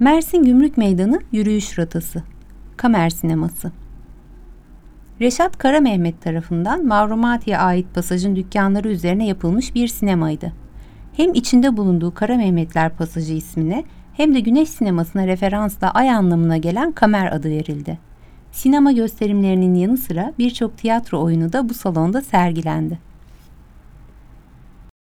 Mersin Gümrük Meydanı Yürüyüş Rotası Kamer Sineması Reşat Kara Mehmet tarafından Mavrumati'ye ait pasajın dükkanları üzerine yapılmış bir sinemaydı. Hem içinde bulunduğu Kara Mehmetler Pasajı ismine hem de Güneş sinemasına referansla ay anlamına gelen Kamer adı verildi. Sinema gösterimlerinin yanı sıra birçok tiyatro oyunu da bu salonda sergilendi.